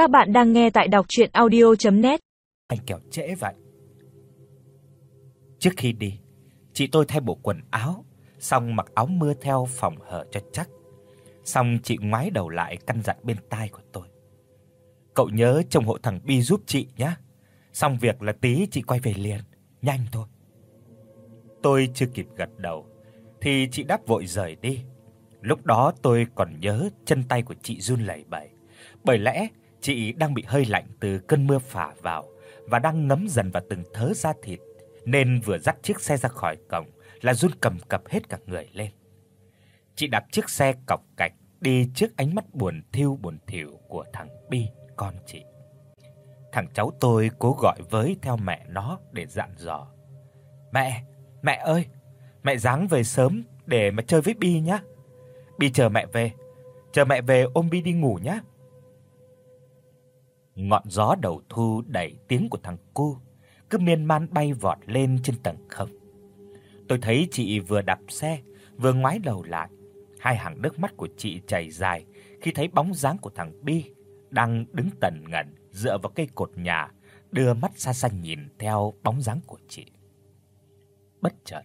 Các bạn đang nghe tại đọc audio net Anh kẹo trễ vậy. Trước khi đi, chị tôi thay bộ quần áo, xong mặc áo mưa theo phòng hở cho chắc. Xong chị ngoái đầu lại căn dặn bên tai của tôi. Cậu nhớ trông hộ thằng Bi giúp chị nhé. Xong việc là tí chị quay về liền, nhanh thôi. Tôi chưa kịp gật đầu thì chị đáp vội rời đi. Lúc đó tôi còn nhớ chân tay của chị run lẩy bẩy, bởi lẽ chị đang bị hơi lạnh từ cơn mưa phả vào và đang ngấm dần vào từng thớ da thịt, nên vừa dắt chiếc xe ra khỏi cổng là run cầm cập hết cả người lên. Chị đạp chiếc xe cọc cạch đi trước ánh mắt buồn thiu buồn thỉu của thằng Bi con chị. Thằng cháu tôi cố gọi với theo mẹ nó để dặn dò. "Mẹ, mẹ ơi, mẹ ráng về sớm để mà chơi với Bi nhá. Bi chờ mẹ về, chờ mẹ về ôm Bi đi ngủ nhá." Ngọn gió đầu thu đẩy tiếng của thằng cu cứ miên man bay vọt lên trên tầng không. Tôi thấy chị vừa đạp xe, vừa ngoái đầu lại, hai hàng nước mắt của chị chảy dài khi thấy bóng dáng của thằng Bi đang đứng tần ngần dựa vào cây cột nhà, đưa mắt xa xa nhìn theo bóng dáng của chị. Bất chợt,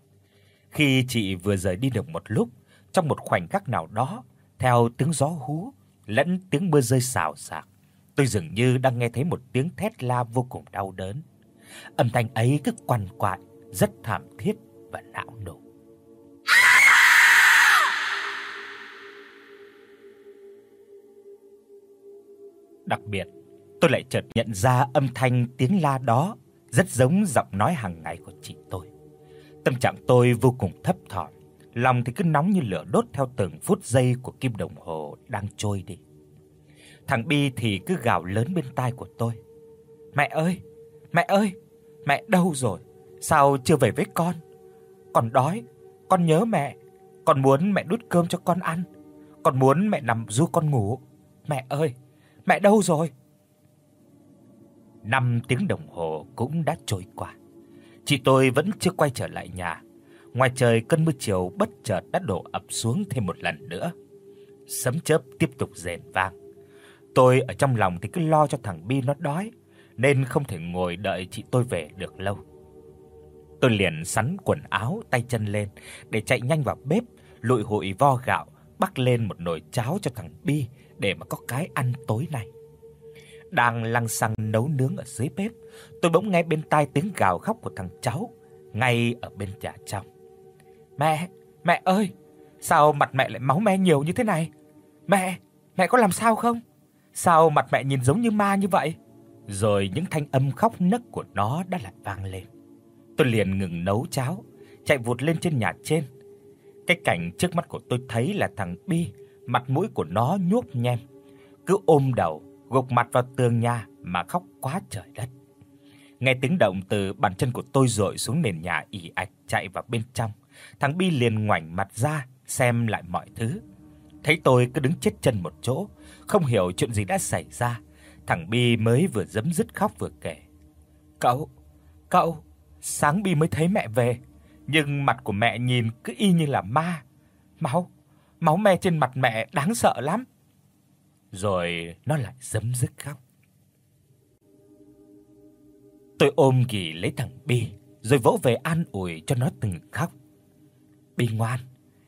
khi chị vừa rời đi được một lúc, trong một khoảnh khắc nào đó, theo tiếng gió hú lẫn tiếng mưa rơi xào xạc, tôi dường như đang nghe thấy một tiếng thét la vô cùng đau đớn. Âm thanh ấy cứ quằn quại, rất thảm thiết và não nổ. Đặc biệt, tôi lại chợt nhận ra âm thanh tiếng la đó rất giống giọng nói hàng ngày của chị tôi. Tâm trạng tôi vô cùng thấp thỏm, lòng thì cứ nóng như lửa đốt theo từng phút giây của kim đồng hồ đang trôi đi. Thằng Bi thì cứ gào lớn bên tai của tôi. "Mẹ ơi, mẹ ơi, mẹ đâu rồi? Sao chưa về với con? Con đói, con nhớ mẹ, con muốn mẹ đút cơm cho con ăn, con muốn mẹ nằm ru con ngủ. Mẹ ơi, mẹ đâu rồi?" 5 tiếng đồng hồ cũng đã trôi qua. Chị tôi vẫn chưa quay trở lại nhà. Ngoài trời cơn mưa chiều bất chợt đã đổ ập xuống thêm một lần nữa. Sấm chớp tiếp tục rền vang. Tôi ở trong lòng thì cứ lo cho thằng Bi nó đói, nên không thể ngồi đợi chị tôi về được lâu. Tôi liền sắn quần áo, tay chân lên để chạy nhanh vào bếp, lụi hụi vo gạo, bắc lên một nồi cháo cho thằng Bi để mà có cái ăn tối nay. Đang lăng xăng nấu nướng ở dưới bếp, tôi bỗng nghe bên tai tiếng gào khóc của thằng cháu ngay ở bên nhà trong. "Mẹ, mẹ ơi, sao mặt mẹ lại máu me nhiều như thế này? Mẹ, mẹ có làm sao không? Sao mặt mẹ nhìn giống như ma như vậy?" Rồi những thanh âm khóc nấc của nó đã lại vang lên. Tôi liền ngừng nấu cháo, chạy vụt lên trên nhà trên. Cái cảnh trước mắt của tôi thấy là thằng Bi, mặt mũi của nó nhuốm nhem, cứ ôm đầu gục mặt vào tường nhà mà khóc quá trời đất. Nghe tiếng động từ bàn chân của tôi rội xuống nền nhà ì ạch chạy vào bên trong, thằng Bi liền ngoảnh mặt ra xem lại mọi thứ. Thấy tôi cứ đứng chết chân một chỗ, không hiểu chuyện gì đã xảy ra, thằng Bi mới vừa giấm dứt khóc vừa kể. "Cậu, cậu, sáng Bi mới thấy mẹ về, nhưng mặt của mẹ nhìn cứ y như là ma. Máu, máu me trên mặt mẹ đáng sợ lắm." rồi nó lại giấm dứt khóc. Tôi ôm ghì lấy thằng Bi, rồi vỗ về an ủi cho nó từng khóc. Bi ngoan,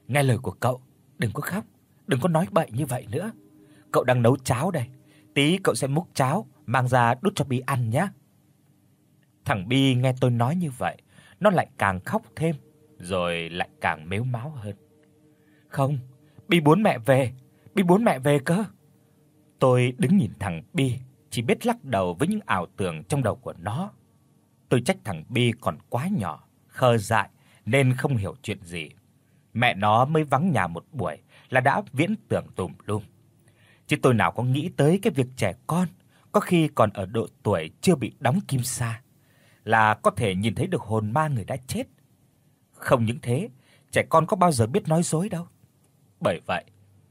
nghe lời của cậu, đừng có khóc, đừng có nói bậy như vậy nữa. Cậu đang nấu cháo đây, tí cậu sẽ múc cháo mang ra đút cho Bi ăn nhé. Thằng Bi nghe tôi nói như vậy, nó lại càng khóc thêm, rồi lại càng mếu máo hơn. Không, Bi muốn mẹ về, Bi muốn mẹ về cơ. Tôi đứng nhìn thằng Bi, chỉ biết lắc đầu với những ảo tưởng trong đầu của nó. Tôi trách thằng Bi còn quá nhỏ, khờ dại nên không hiểu chuyện gì. Mẹ nó mới vắng nhà một buổi là đã viễn tưởng tùm lum. Chứ tôi nào có nghĩ tới cái việc trẻ con có khi còn ở độ tuổi chưa bị đóng kim sa là có thể nhìn thấy được hồn ma người đã chết. Không những thế, trẻ con có bao giờ biết nói dối đâu. Bởi vậy,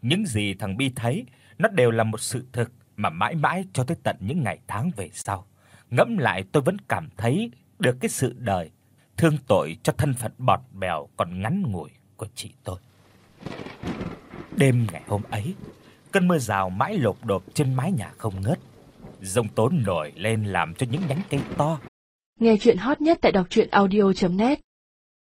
những gì thằng Bi thấy nó đều là một sự thực mà mãi mãi cho tới tận những ngày tháng về sau. Ngẫm lại tôi vẫn cảm thấy được cái sự đời thương tội cho thân phận bọt bèo còn ngắn ngủi của chị tôi. Đêm ngày hôm ấy, cơn mưa rào mãi lột đột trên mái nhà không ngớt. Dông tố nổi lên làm cho những nhánh cây to. Nghe chuyện hot nhất tại doctruyenaudio.net